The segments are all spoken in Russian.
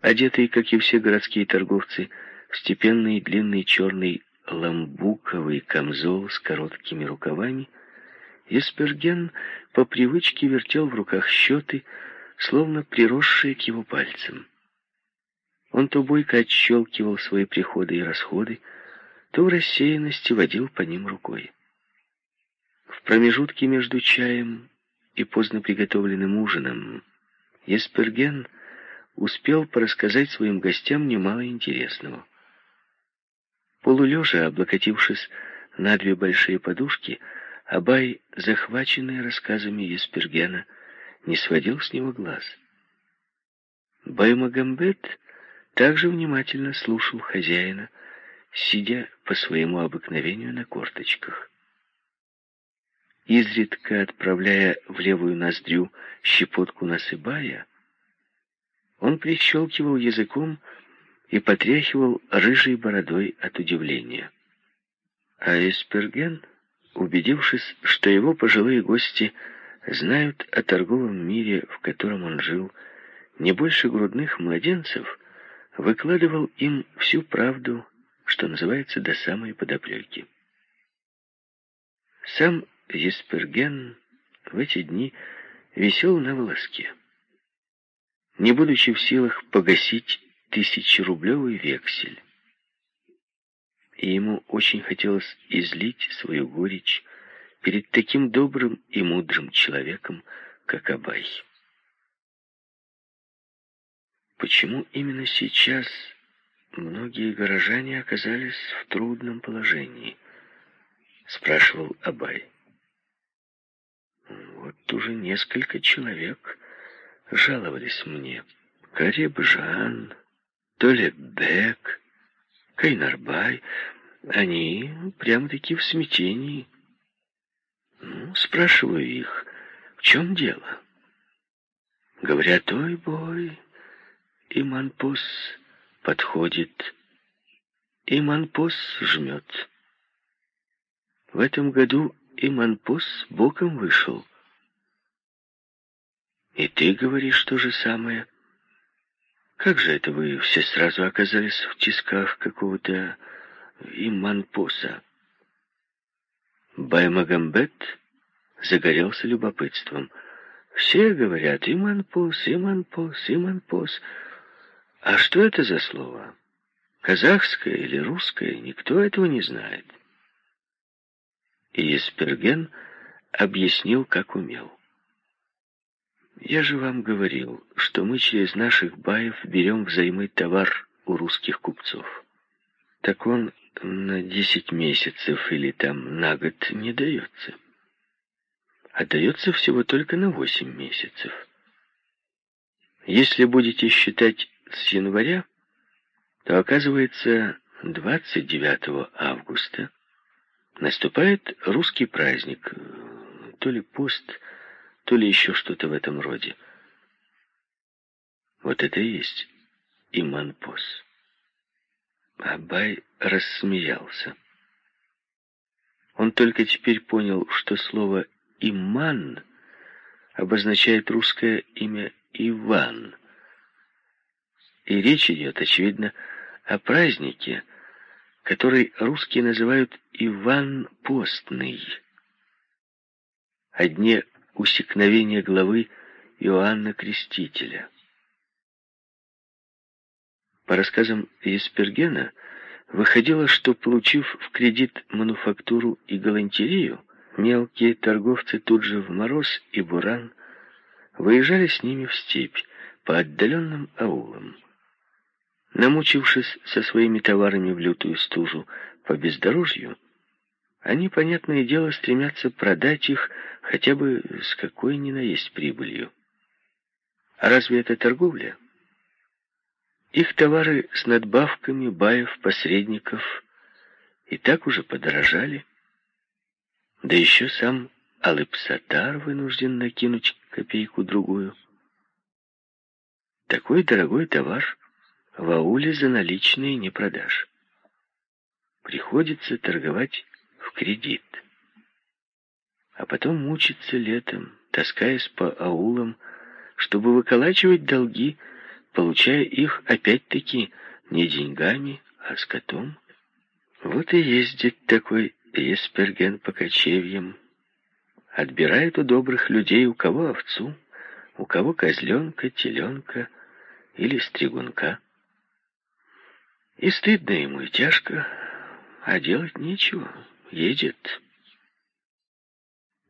Одетый, как и все городские торговцы, в степенный длинный черный ламбуковый камзол с короткими рукавами, Есперген по привычке вертел в руках счеты, словно приросшие к его пальцам. Он то бойко отщелкивал свои приходы и расходы, то в рассеянности водил по ним рукой. В промежутке между чаем и поздно приготовленным ужином Есперген успел порассказать своим гостям немало интересного. Полулежа, облокотившись на две большие подушки, Абай, захваченный рассказами Еспергена, не сводил с него глаз. Баймагамбет также внимательно слушал хозяина, сидя по своему обыкновению на корточках. Изредка отправляя в левую ноздрю щепотку насыбая, он прищелкивал языком и потряхивал рыжей бородой от удивления. А Эсперген убедившись, что его пожилые гости знают о торговом мире, в котором он жил, не больше грудных младенцев, выкладывал им всю правду, что называется, до самой подоплеки. Сам Есперген в эти дни висел на волоске. Не будучи в силах погасить тысячерублевый вексель, и ему очень хотелось излить свою горечь перед таким добрым и мудрым человеком, как Абай. Почему именно сейчас многие горожане оказались в трудном положении? Спрашивал Абай. Вот уже несколько человек жаловались мне. Карибжан, Толебек, Кайнарбай, они прямо-таки в смятении. Ну, спрашиваю их, в чем дело? Говорят, ой, бой, Иманпос подходит, Иманпос жмет. В этом году Иманпос боком вышел. И ты говоришь то же самое — как же это вы все сразу оказались в тисках какого-то иманпоса? Баймагамбет загорелся любопытством. Все говорят иманпос, иманпос, иманпос. А что это за слово? Казахское или русское? Никто этого не знает. И Есперген объяснил, как умел. Я же вам говорил, что мы через наших баев берем взаймы товар у русских купцов. Так он на десять месяцев или там на год не дается. А дается всего только на восемь месяцев. Если будете считать с января, то оказывается 29 августа наступает русский праздник, то ли пост, то ли еще что-то в этом роде. Вот это и есть Иманпос. Абай рассмеялся. Он только теперь понял, что слово «иман» обозначает русское имя Иван. И речь идет, очевидно, о празднике, который русские называют Иван Постный, о усекновение главы Иоанна Крестителя. По рассказам Еспергена, выходило, что, получив в кредит мануфактуру и галантерею, мелкие торговцы тут же в мороз и буран выезжали с ними в степь по отдаленным аулам. Намучившись со своими товарами в лютую стужу по бездорожью, они, понятное дело, стремятся продать их хотя бы с какой ни на есть прибылью. А разве это торговля? Их товары с надбавками баев, посредников и так уже подорожали. Да еще сам Алыпсатар вынужден накинуть копейку-другую. Такой дорогой товар в ауле за наличные не продашь. Приходится торговать кредит. А потом мучиться летом, таскаясь по аулам, чтобы выколачивать долги получая их опять-таки не деньгами, а скотом. Вот и ездит такой Есперген по кочевьям. Отбирает у добрых людей у кого овцу, у кого козленка, теленка или стригунка. И стыдно ему, и тяжко, а делать нечего, едет.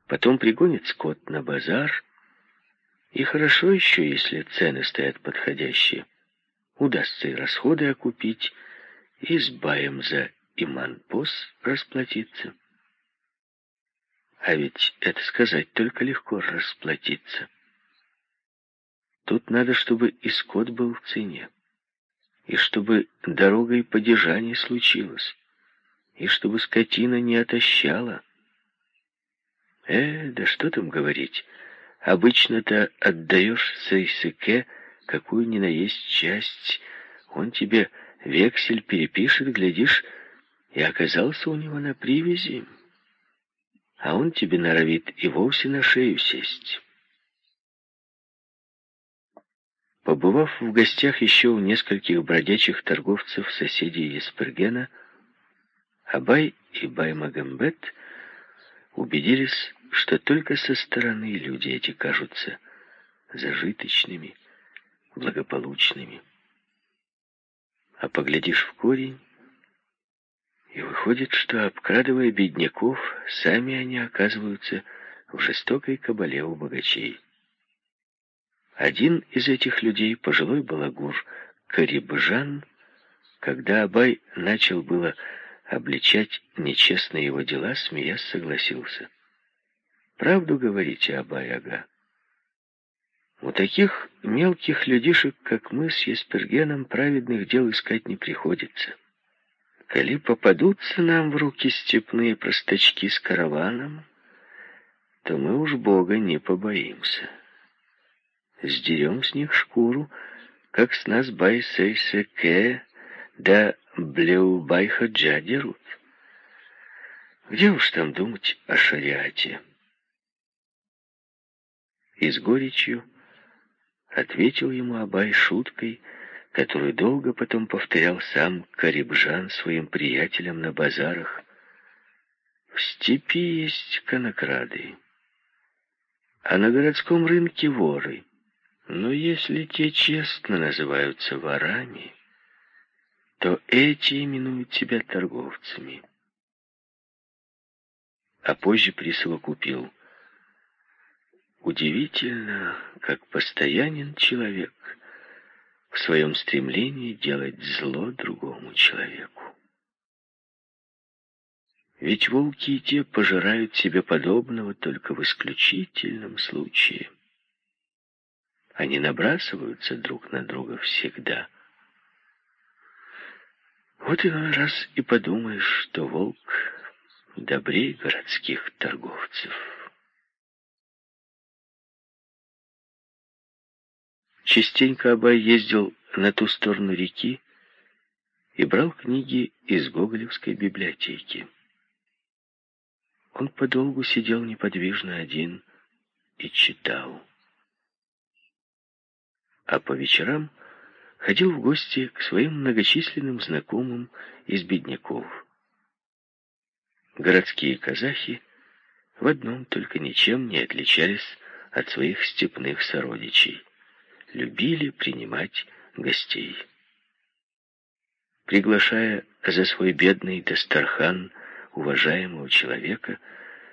Потом пригонит скот на базар, и хорошо еще, если цены стоят подходящие. Удастся и расходы окупить, и с баем за иманпос расплатиться. А ведь это сказать только легко расплатиться. Тут надо, чтобы и скот был в цене, и чтобы дорога и падежа не случилось, и чтобы скотина не отощала. Э, да что там говорить, обычно-то отдаешь Сейсыке какую ни на есть часть, он тебе вексель перепишет, глядишь, и оказался у него на привязи, а он тебе норовит и вовсе на шею сесть. Побывав в гостях еще у нескольких бродячих торговцев соседей Еспергена, Абай и Баймагамбет убедились, что только со стороны люди эти кажутся зажиточными, благополучными. А поглядишь в корень, и выходит, что, обкрадывая бедняков, сами они оказываются в жестокой кабале у богачей. Один из этих людей, пожилой балагур Карибжан, когда Абай начал было обличать нечестные его дела, смеясь, согласился. «Правду говорите, Абай-ага. У таких мелких людишек, как мы с Еспергеном, праведных дел искать не приходится». Коли попадутся нам в руки степные простачки с караваном, то мы уж Бога не побоимся. Сдерем с них шкуру, как с нас Байсейсеке да Блеубайхаджа дерут. Где уж там думать о шариате? И с горечью ответил ему Абай шуткой — которую долго потом повторял сам Карибжан своим приятелям на базарах. В степи есть конокрады, а на городском рынке воры. Но если те честно называются ворами, то эти именуют себя торговцами. А позже присовокупил. Удивительно, как постоянен человек — в своем стремлении делать зло другому человеку. Ведь волки и те пожирают себе подобного только в исключительном случае. Они набрасываются друг на друга всегда. Вот иной раз и подумаешь, что волк добрее городских торговцев. Частенько Абай ездил на ту сторону реки и брал книги из Гоголевской библиотеки. Он подолгу сидел неподвижно один и читал. А по вечерам ходил в гости к своим многочисленным знакомым из бедняков. Городские казахи в одном только ничем не отличались от своих степных сородичей любили принимать гостей. Приглашая за свой бедный Дастархан уважаемого человека,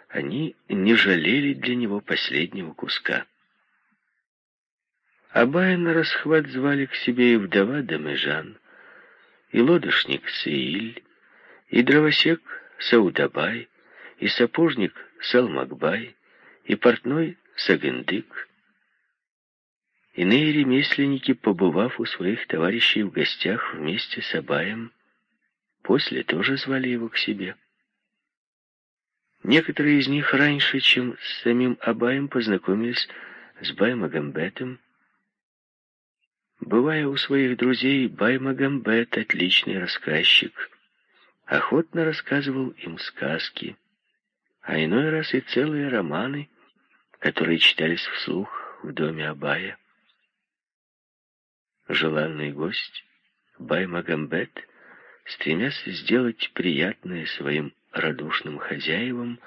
они не жалели для него последнего куска. Абая нарасхват звали к себе и вдова Дамежан, и лодочник Сеиль, и дровосек Саудабай, и сапожник Салмакбай, и портной Сагендык, Иные ремесленники, побывав у своих товарищей в гостях вместе с Абаем, после тоже звали его к себе. Некоторые из них раньше, чем с самим Абаем, познакомились с Баймагамбетом. Бывая у своих друзей, Баймагамбет, отличный рассказчик, охотно рассказывал им сказки, а иной раз и целые романы, которые читались вслух в доме Абая. желанный гость, Баймагамбет, стремясь сделать приятное своим радушным хозяевам,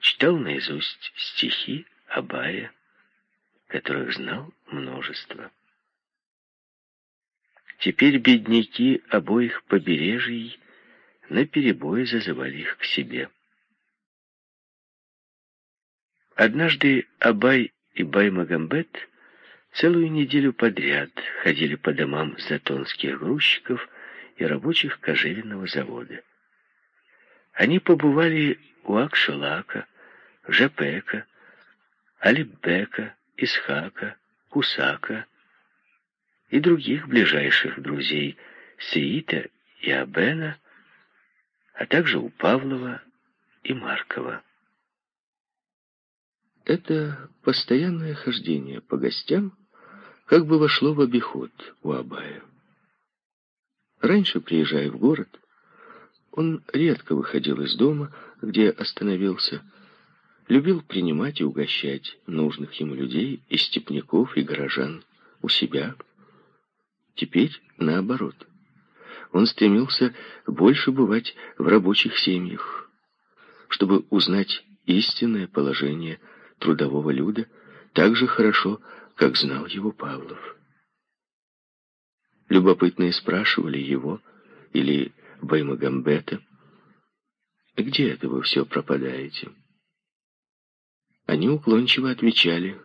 читал наизусть стихи Абая, которых знал множество. Теперь бедняки обоих побережий наперебой зазывали их к себе. Однажды Абай и Баймагамбет целую неделю подряд ходили по домам затонских грузчиков и рабочих кожевенного завода. Они побывали у Акшалака, Жапека, Алибека, Исхака, Кусака и других ближайших друзей Сеита и Абена, а также у Павлова и Маркова. Это постоянное хождение по гостям как бы вошло в обиход у Абая. Раньше, приезжая в город, он редко выходил из дома, где остановился, любил принимать и угощать нужных ему людей и степняков, и горожан у себя. Теперь наоборот. Он стремился больше бывать в рабочих семьях, чтобы узнать истинное положение трудового люда так же хорошо, как знал его Павлов. Любопытные спрашивали его или Баймагамбета, «Где это вы все пропадаете?» Они уклончиво отвечали,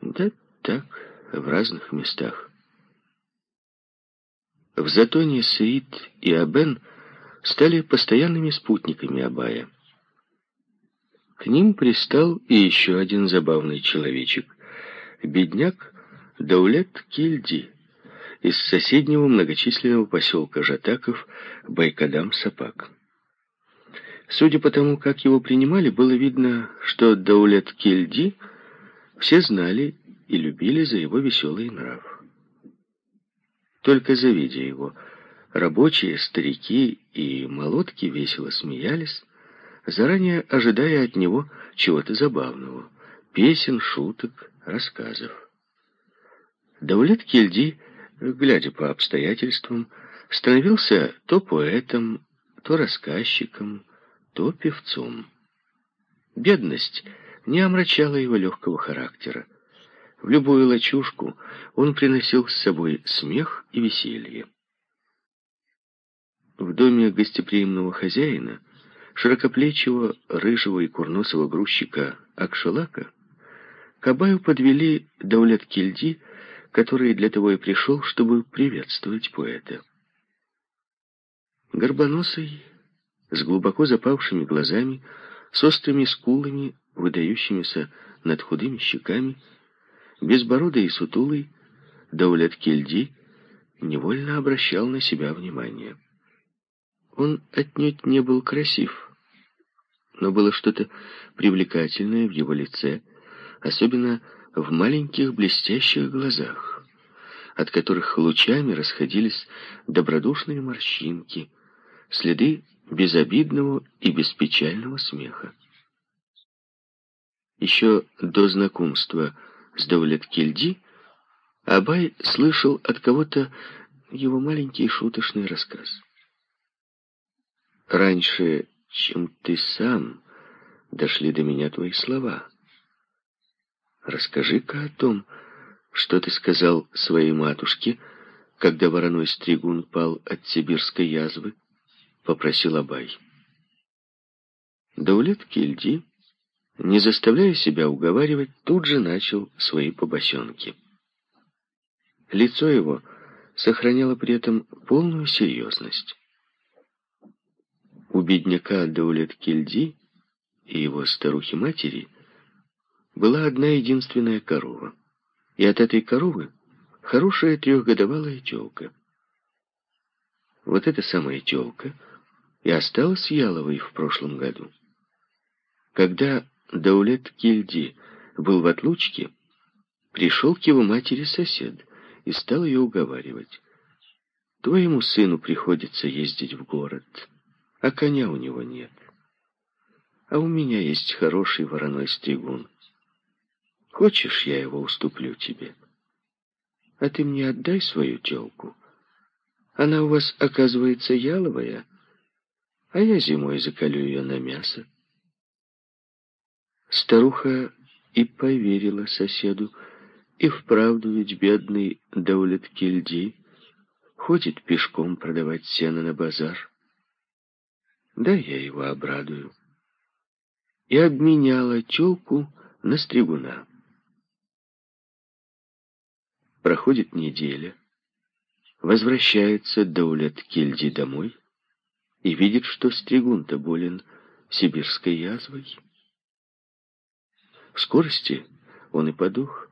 «Да так, в разных местах». В Затоне Саид и Абен стали постоянными спутниками Абая. К ним пристал и еще один забавный человечек, бедняк Даулет Кильди из соседнего многочисленного поселка Жатаков Байкадам-Сапак. Судя по тому, как его принимали, было видно, что Даулет Кильди все знали и любили за его веселый нрав. Только завидя его, рабочие, старики и молотки весело смеялись, заранее ожидая от него чего-то забавного, песен, шуток, рассказов. Даулет Кельди, глядя по обстоятельствам, становился то поэтом, то рассказчиком, то певцом. Бедность не омрачала его легкого характера. В любую лачушку он приносил с собой смех и веселье. В доме гостеприимного хозяина широкоплечего, рыжего и курносого грузчика Акшалака, Кабаю подвели Даулет Кильди, который для того и пришел, чтобы приветствовать поэта. Горбоносый, с глубоко запавшими глазами, с острыми скулами, выдающимися над худыми щеками, безбородый и сутулый, Даулет Кильди невольно обращал на себя внимание. Он отнюдь не был красив, но было что-то привлекательное в его лице, особенно в маленьких блестящих глазах, от которых лучами расходились добродушные морщинки, следы безобидного и беспечального смеха. Еще до знакомства с Даулет-Кельди Абай слышал от кого-то его маленький шуточный рассказ. Раньше, чем ты сам, дошли до меня твои слова. Расскажи-ка о том, что ты сказал своей матушке, когда вороной стригун пал от сибирской язвы, попросил Абай. Даулет Кильди, не заставляя себя уговаривать, тут же начал свои побосенки. Лицо его сохраняло при этом полную серьезность. У бедняка Даулет Кельди и его старухи-матери была одна единственная корова. И от этой коровы хорошая трехгодовалая телка. Вот эта самая телка и осталась яловой в прошлом году. Когда Даулет Кельди был в отлучке, пришел к его матери сосед и стал ее уговаривать. «Твоему сыну приходится ездить в город» а коня у него нет. А у меня есть хороший вороной стригун. Хочешь, я его уступлю тебе? А ты мне отдай свою телку. Она у вас, оказывается, яловая, а я зимой закалю ее на мясо. Старуха и поверила соседу, и вправду ведь бедный Даулет Кильди ходит пешком продавать сено на базар. Да я его обрадую. И обменяла телку на стригуна. Проходит неделя. Возвращается Даулет Кильди домой и видит, что стригун-то болен сибирской язвой. В скорости он и подух.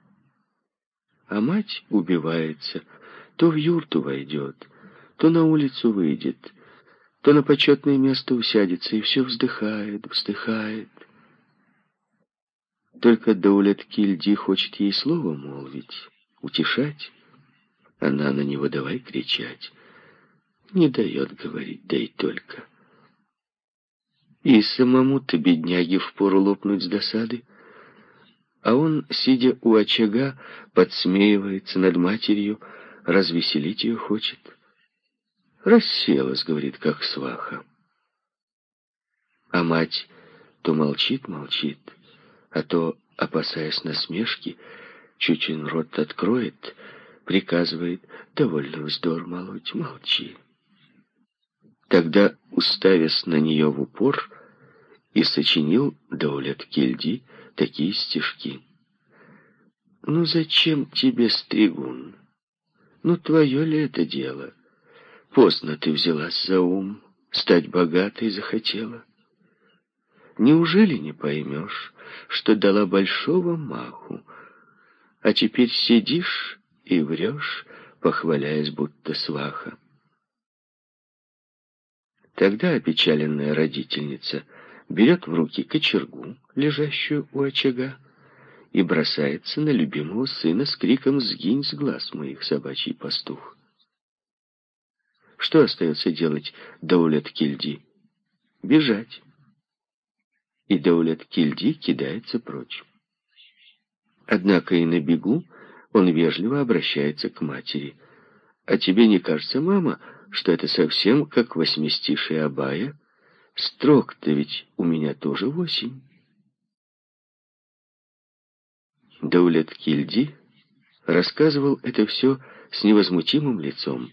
А мать убивается, то в юрту войдет, то на улицу выйдет, то на почетное место усядется и все вздыхает, вздыхает. Только Даулет Кильди хочет ей слово молвить, утешать. Она на него давай кричать. Не дает говорить, да и только. И самому-то, бедняге, впору лопнуть с досады. А он, сидя у очага, подсмеивается над матерью, развеселить ее хочет. Расселась, говорит, как сваха. А мать то молчит-молчит, а то, опасаясь насмешки, Чучин рот откроет, приказывает, довольно вздор молоть, молчи. Тогда, уставясь на нее в упор, и сочинил Даулет Кельди такие стишки. «Ну зачем тебе, стригун? Ну твое ли это дело? Поздно ты взялась за ум, стать богатой захотела. Неужели не поймешь, что дала большого маху, а теперь сидишь и врешь, похваляясь, будто сваха?» Тогда опечаленная родительница берет в руки кочергу, лежащую у очага, и бросается на любимого сына с криком «Сгинь с глаз моих, собачий пастух!». Что остается делать Даулет Кильди? Бежать. И Даулет Кильди кидается прочь. Однако и на бегу он вежливо обращается к матери. «А тебе не кажется, мама, что это совсем как восьмистишие Абая?» Строк-то ведь у меня тоже восемь. Даулет Кильди рассказывал это все с невозмутимым лицом,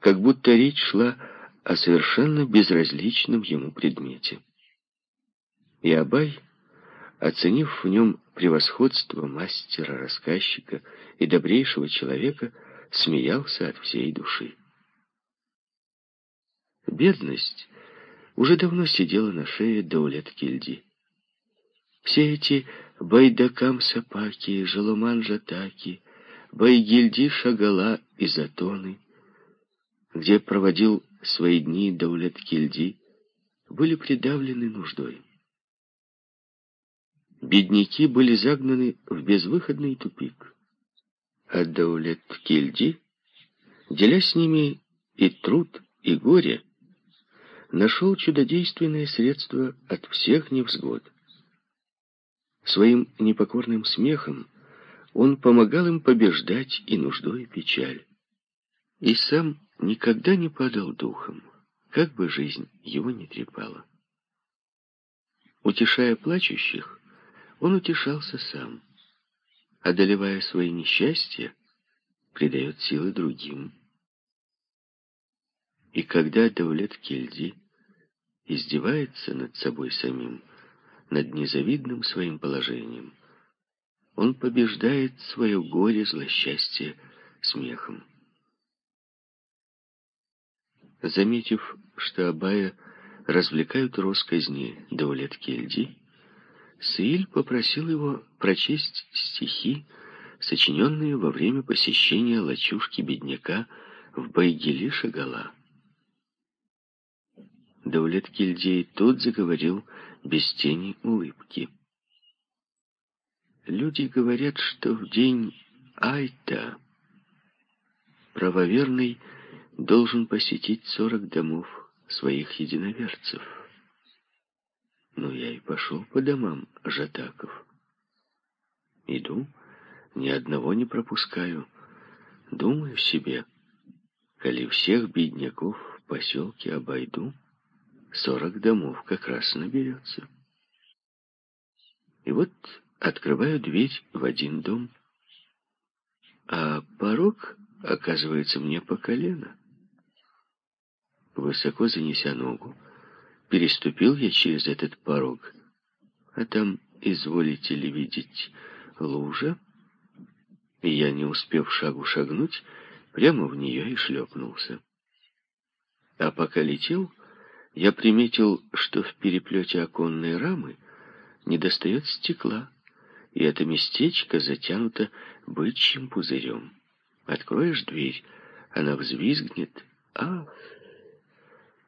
как будто речь шла о совершенно безразличном ему предмете. И Абай, оценив в нем превосходство мастера-рассказчика и добрейшего человека, смеялся от всей души. Бедность уже давно сидела на шее Даулет Кильди. Все эти Байдакам-Сапаки, Жалуман-Жатаки, Байгильди Шагала и Затоны, где проводил свои дни Даулет Кильди, были придавлены нуждой. Бедняки были загнаны в безвыходный тупик. А Даулет Кильди, деля с ними и труд, и горе, нашел чудодейственное средство от всех невзгод. Своим непокорным смехом он помогал им побеждать и нужду, и печаль. И сам никогда не падал духом, как бы жизнь его не трепала. Утешая плачущих, он утешался сам. Одолевая свои несчастья, придает силы другим. И когда Давлет Кельди издевается над собой самим, над незавидным своим положением, он побеждает свое горе, злосчастье смехом. Заметив, что Абая развлекают росказни Даулет Кельди, Саиль попросил его прочесть стихи, сочиненные во время посещения лачушки бедняка в Байгели Шагала. Даулет Кильдей тут заговорил без тени улыбки. Люди говорят, что в день Айта правоверный должен посетить сорок домов своих единоверцев. Ну, я и пошел по домам жатаков. Иду, ни одного не пропускаю. Думаю себе, коли всех бедняков в поселке обойду, сорок домов как раз наберется. И вот открываю дверь в один дом, а порог оказывается мне по колено. Высоко занеся ногу, переступил я через этот порог, а там, изволите ли видеть, лужа, и я, не успев шагу шагнуть, прямо в нее и шлепнулся. А пока летел, я приметил, что в переплете оконной рамы недостает стекла, и это местечко затянуто бычьим пузырем. Откроешь дверь, она взвизгнет, а,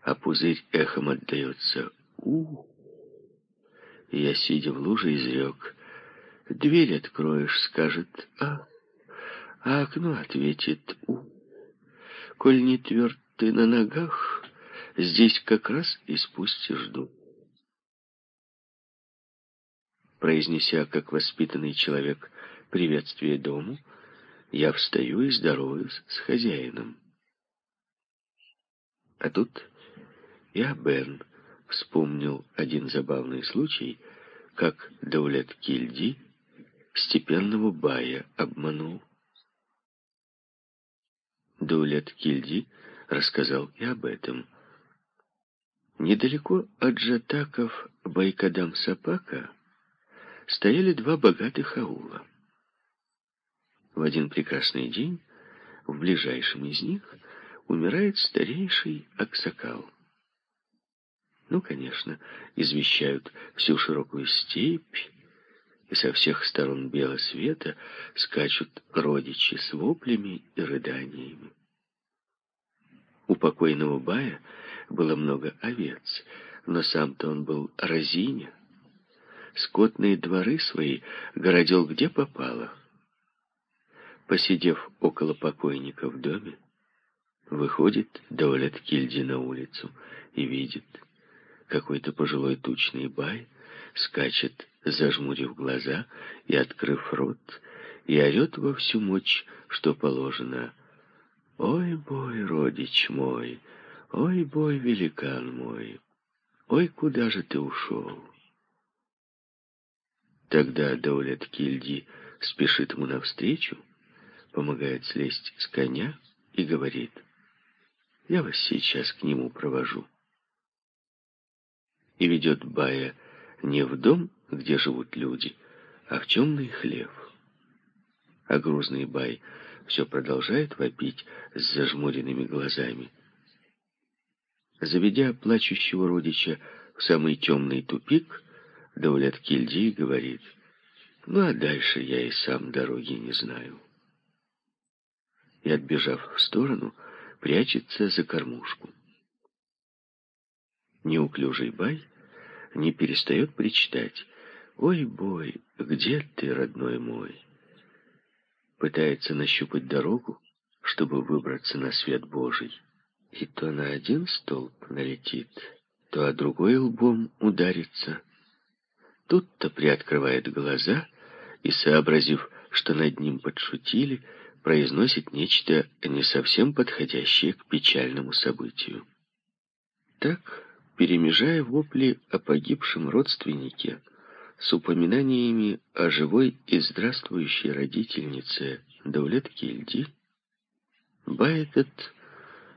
а пузырь эхом отдается у. Я, сидя в луже, изрек. Дверь откроешь, скажет а, а окно ответит у. Коль не тверд ты на ногах, здесь как раз и спустишь дух. Произнеся, как воспитанный человек, приветствие дому, я встаю и здороваюсь с хозяином. А тут я, Берн, вспомнил один забавный случай, как Даулет Кильди степенного бая обманул. Даулет Кильди рассказал и об этом. Недалеко от жатаков Байкадам-Сапака стояли два богатых аула. В один прекрасный день в ближайшем из них умирает старейший Аксакал. Ну, конечно, извещают всю широкую степь, и со всех сторон белого света скачут родичи с воплями и рыданиями. У покойного Бая было много овец, но сам-то он был разиня, скотные дворы свои городил где попало. Посидев около покойника в доме, выходит Даулет Кильди на улицу и видит, какой-то пожилой тучный бай скачет, зажмурив глаза и открыв рот, и орет во всю мощь, что положено. «Ой, бой, родич мой! Ой, бой, великан мой! Ой, куда же ты ушел?» Тогда Даулет Кильди спешит ему навстречу, помогает слезть с коня и говорит, «Я вас сейчас к нему провожу». И ведет Бая не в дом, где живут люди, а в темный хлев. А грузный Бай все продолжает вопить с зажмуренными глазами. Заведя плачущего родича в самый темный тупик, Даулет Кильди говорит, ну а дальше я и сам дороги не знаю. И, отбежав в сторону, прячется за кормушку. Неуклюжий бай не перестает причитать. «Ой, бой, где ты, родной мой?» Пытается нащупать дорогу, чтобы выбраться на свет Божий. И то на один столб налетит, то о другой лбом ударится — Тут-то приоткрывает глаза и, сообразив, что над ним подшутили, произносит нечто не совсем подходящее к печальному событию. Так, перемежая вопли о погибшем родственнике с упоминаниями о живой и здравствующей родительнице Даулет Кильди, Бай этот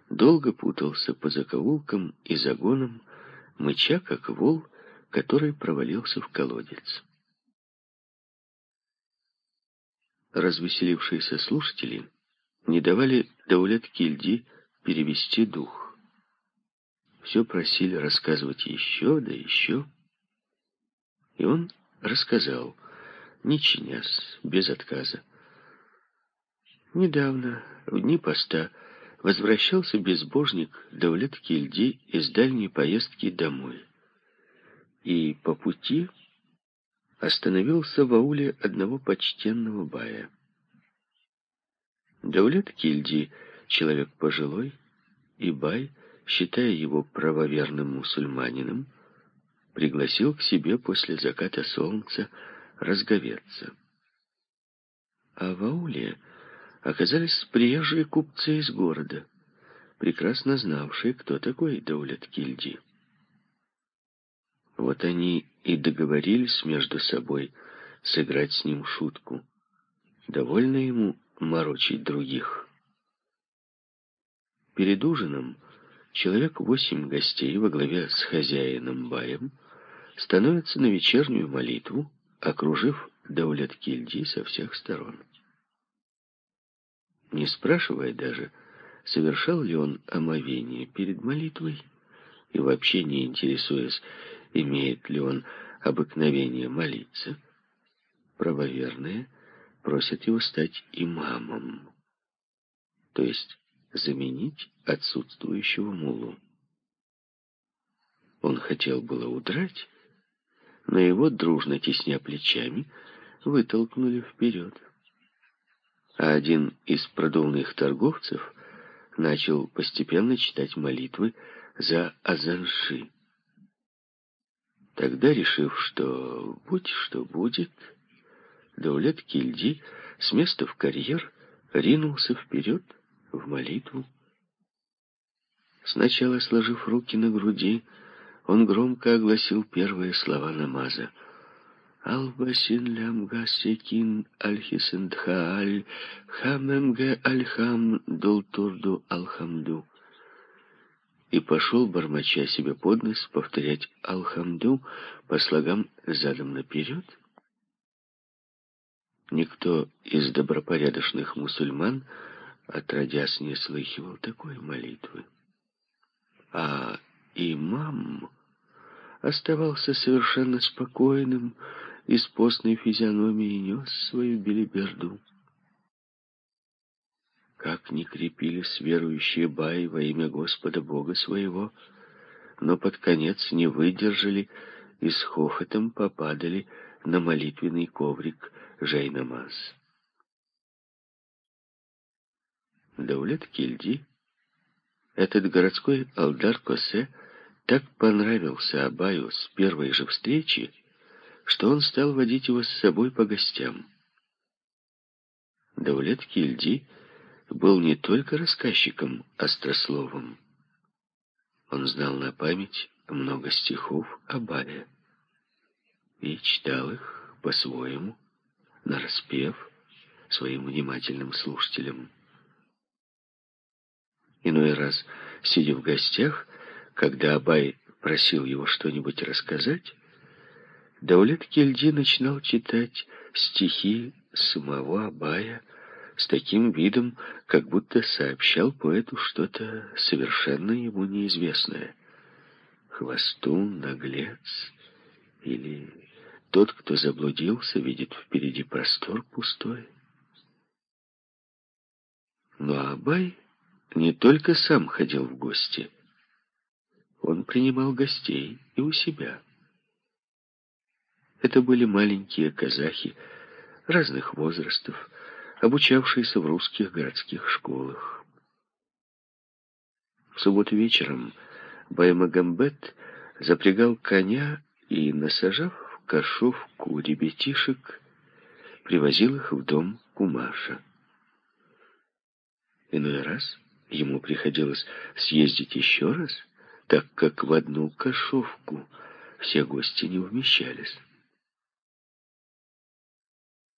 долго путался по закоулкам и загонам, мыча, как вол, который провалился в колодец. Развеселившиеся слушатели не давали Даулет Кильди перевести дух. Все просили рассказывать еще, да еще. И он рассказал, не чинясь, без отказа. Недавно, в дни поста, возвращался безбожник Даулет Кильди из дальней поездки домой и по пути остановился в ауле одного почтенного бая. Даулет Кильди — человек пожилой, и бай, считая его правоверным мусульманином, пригласил к себе после заката солнца разговеться. А в ауле оказались приезжие купцы из города, прекрасно знавшие, кто такой Даулет Кильди. Вот они и договорились между собой сыграть с ним шутку. Довольно ему морочить других. Перед ужином человек восемь гостей во главе с хозяином Баем становятся на вечернюю молитву, окружив Даулет Кильди со всех сторон. Не спрашивая даже, совершал ли он омовение перед молитвой, и вообще не интересуясь, имеет ли он обыкновение молиться, правоверные просят его стать имамом, то есть заменить отсутствующего мулу. Он хотел было удрать, но его, дружно тесня плечами, вытолкнули вперед. А один из продувных торговцев начал постепенно читать молитвы за Азанши. Тогда, решив, что будь что будет, Даулет Кильди с места в карьер ринулся вперед в молитву. Сначала, сложив руки на груди, он громко огласил первые слова намаза. «Албасин лямга секин альхисендхааль хамемге альхам дултурду алхамду». И пошел, бормоча себе под нос, повторять «Алхамду» по слогам задом наперед. Никто из добропорядочных мусульман отродясь не слыхивал такой молитвы. А имам оставался совершенно спокойным и с постной физиономией нес свою белиберду. Как ни крепились верующие баи во имя Господа Бога своего, но под конец не выдержали и с хохотом попадали на молитвенный коврик Жейнамаз. Даулет Кильди, этот городской Алдар-Косе, так понравился Абаю с первой же встречи, что он стал водить его с собой по гостям. Даулет Кильди был не только рассказчиком, острословом. Он знал на память много стихов Абая и читал их по-своему, нараспев своим внимательным слушателям. Иной раз, сидя в гостях, когда Абай просил его что-нибудь рассказать, Даулет Кельди начинал читать стихи самого Абая с таким видом, как будто сообщал поэту что-то совершенно ему неизвестное. Хвостун, наглец или тот, кто заблудился, видит впереди простор пустой. Но Абай не только сам ходил в гости. Он принимал гостей и у себя. Это были маленькие казахи разных возрастов, обучавшиеся в русских городских школах. В субботу вечером Баймагамбет запрягал коня и, насажав в кошовку ребятишек, привозил их в дом Кумаша. Иной раз ему приходилось съездить еще раз, так как в одну кошовку все гости не вмещались.